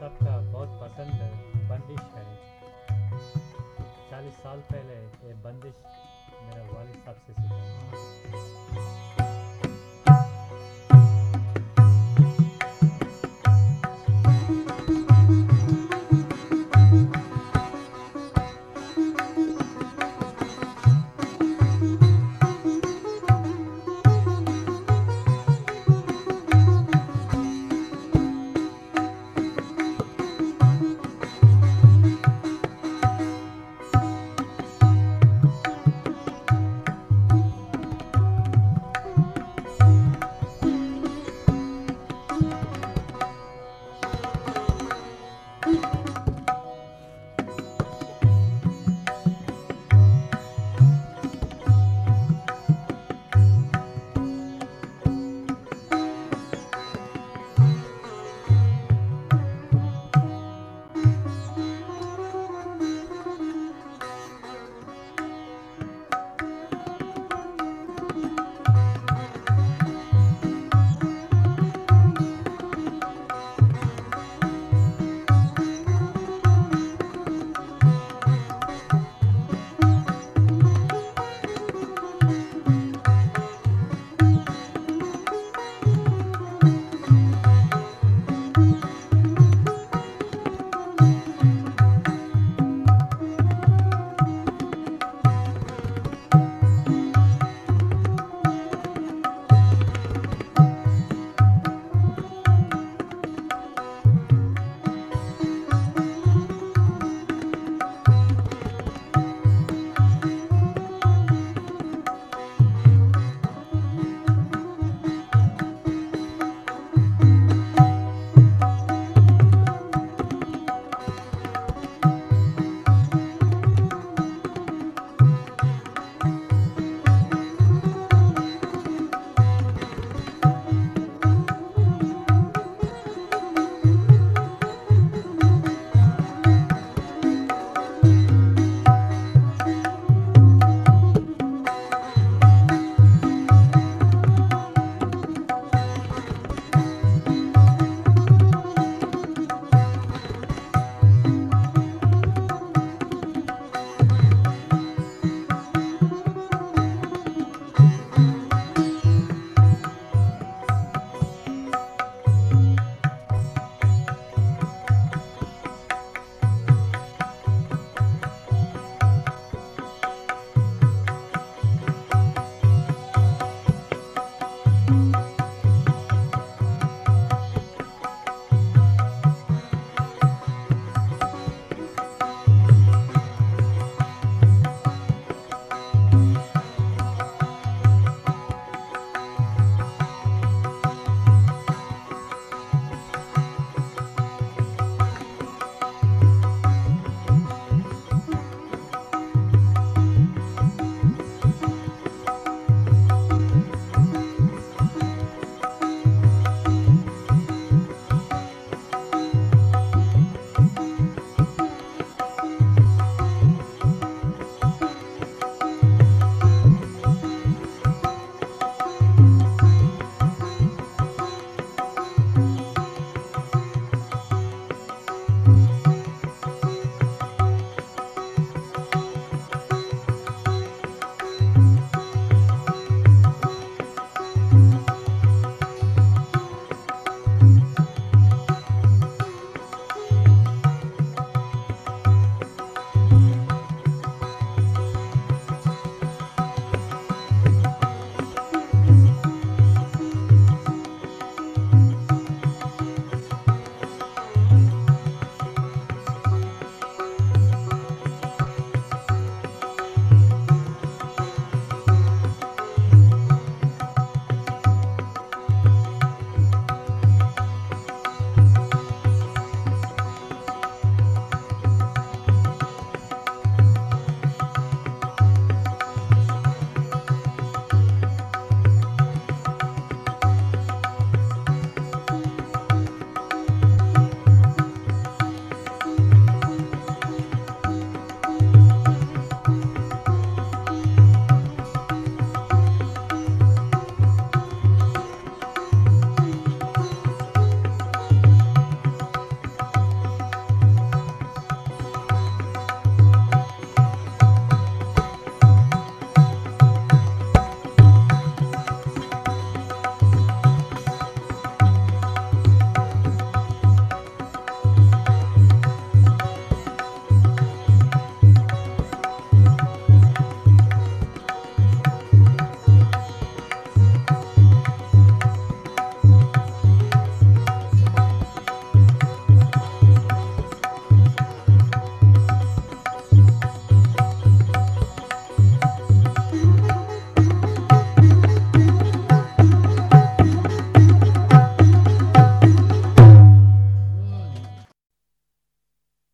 सबका बहुत पसंद बंदिश है। चालीस साल पहले ये बंदिश मेरा वालिद साहब से सीखा